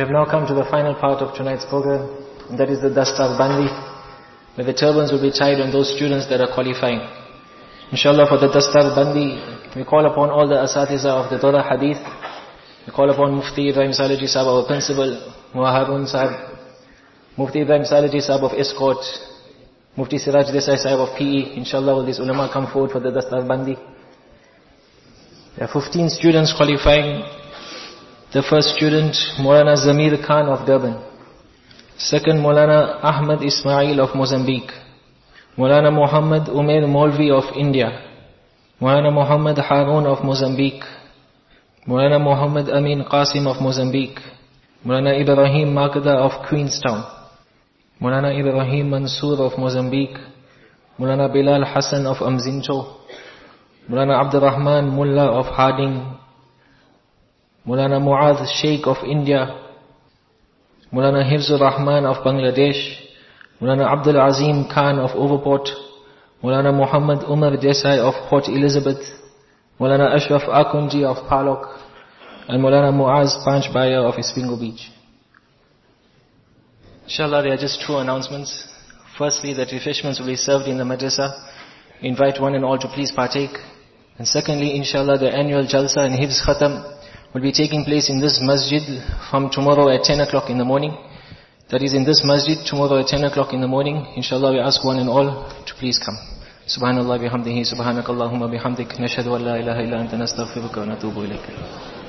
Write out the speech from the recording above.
We have now come to the final part of tonight's program, and that is the Dastar Bandi, where the turbans will be tied on those students that are qualifying. Inshallah for the Dastar Bandi, we call upon all the Asatiza of the Dara Hadith, we call upon Mufti Ibrahim Salaji Sahab, our principal, Muharun Sahab, Mufti Ibrahim Salaji Sahab of Estcourt, Mufti Siraj Desai Sahab of PE, inshallah all these ulama come forward for the Dastar Bandi. There are 15 students qualifying. The first student, Maulana Zamir Khan of Durban. Second, Maulana Ahmad Ismail of Mozambique. Maulana Muhammad Umair Molvi of India. Maulana Muhammad Harun of Mozambique. Maulana Muhammad Amin Qasim of Mozambique. Maulana Ibrahim Makda of Queenstown. Maulana Ibrahim Mansour of Mozambique. Maulana Bilal Hassan of Amzincho. Maulana Abdul Rahman Mullah of Harding. Maulana Muad Sheikh of India. Maulana Hifzur Rahman of Bangladesh. Maulana Abdul Azim Khan of Overport. Maulana Muhammad Umar Desai of Port Elizabeth. Maulana Ashraf Akunji of Palok. And Maulana Muaz Panchbaya of Isipingo Beach. Inshallah, there are just two announcements. Firstly, that refreshments will be served in the madrasa. Invite one and all to please partake. And secondly, inshallah, the annual Jalsa and Hifz Khatam will be taking place in this masjid from tomorrow at 10 o'clock in the morning. That is in this masjid tomorrow at 10 o'clock in the morning. Inshallah we ask one and all to please come. Subhanallah bihamdihi subhanakallahumma bihamdik nashhadu an la ilaha illa anta nastaghfiruka wa natubu ilayk.